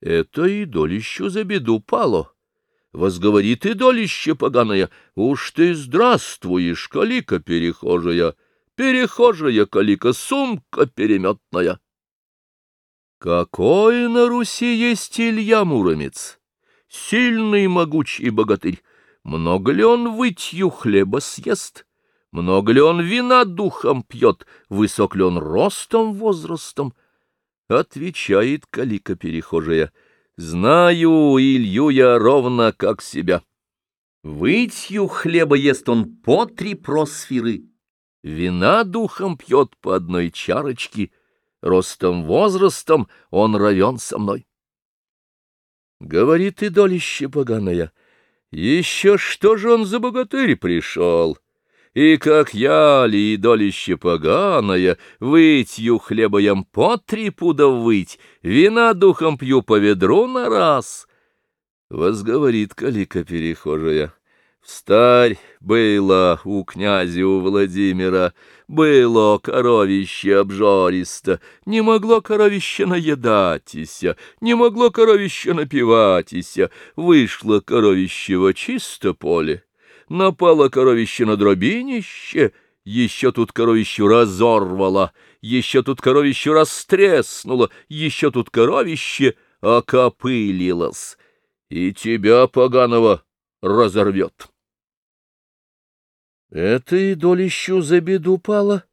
Это и долищу за беду пало. Возговорит и долище поганое, уж ты здравствуешь, калика перехожая, перехожая калика, сумка переметная. Какой на Руси есть Илья Муромец, сильный, могучий богатырь, много ли он вытью хлеба съест? Много ли он вина духом пьет? Высок ли он ростом, возрастом? Отвечает калика перехожая. Знаю Илью я ровно как себя. Вытью хлеба ест он по три просферы. Вина духом пьет по одной чарочке. Ростом, возрастом он равен со мной. Говорит и долище поганая. Еще что же он за богатырь пришел? И как я ли, долище поганая, вытью хлеба ям по три пуда выть, вина духом пью по ведру на раз. Возговорит калика перехожая. Встарь было у князя у Владимира, было коровище обжористо, не могло коровище наедатися, не могло коровище напиватися, вышло коровище во чисто поле напало коровище на дробинище, еще тут коровищу разорвало, еще тут коровищу растреснуло, еще тут коровище окопылилось, и тебя, поганого, разорвет. Это и долищу за беду пало,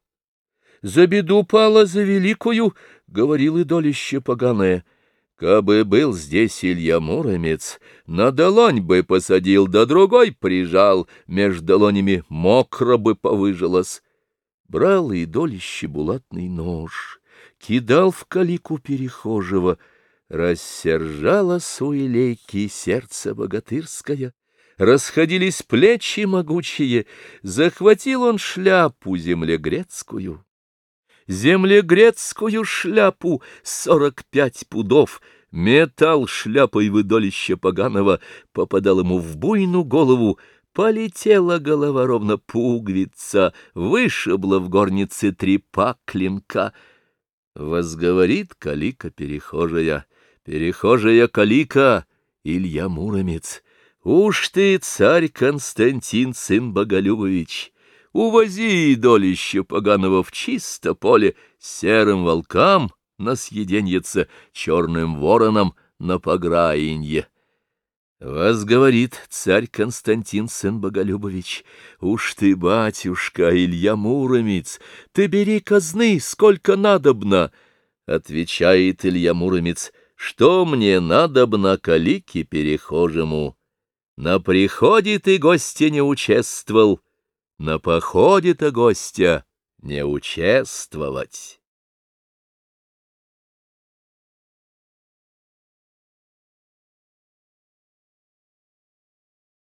за беду пало, за великую, — говорил и долище поганое. Кабы был здесь Илья Муромец, на долонь бы посадил, да другой прижал, меж долонями мокро бы повыжилось. Брал и долище булатный нож, кидал в калику перехожего, рассержала суелейки сердце богатырское, расходились плечи могучие, захватил он шляпу землегрецкую землегрецкую шляпу сорок пять пудов, металл шляпой выдолище поганого, попадал ему в буйну голову, полетела голова ровно пуговица, вышибла в горнице трепа клинка. Возговорит калика перехожая, перехожая калика, Илья Муромец. Уж ты, царь Константин, сын Боголюбович! Увози долище поганого в чисто поле серым волкам на съеденьице, черным воронам на пограинье. Вас говорит царь Константин сын Боголюбович, уж ты, батюшка Илья Муромец, ты бери казны, сколько надобно. Отвечает Илья Муромец, что мне надобно калике перехожему. На приходе ты гостя не участвовал, на походе-то гостя не участвовать.